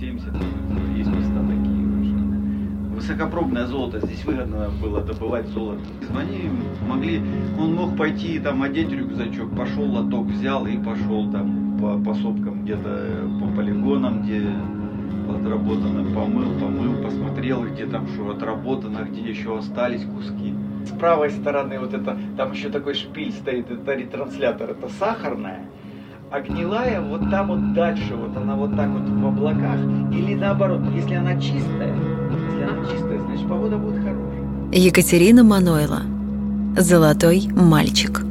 770, есть места такие уже. Высокопробное золото, здесь выгодно было добывать золото. Они могли, он мог пойти там одеть рюкзачок, пошел лоток взял и пошел там по, по сопкам где-то, по полигонам, где отработано, помыл, помыл, посмотрел, где там что отработано, где еще остались куски. С правой стороны вот это, там еще такой шпиль стоит, это ретранслятор, это сахарная, а гнилая вот там вот дальше, вот она вот так вот в облаках, или наоборот, если она чистая, если она чистая, значит погода будет хорошая. Екатерина Манойла. Золотой мальчик.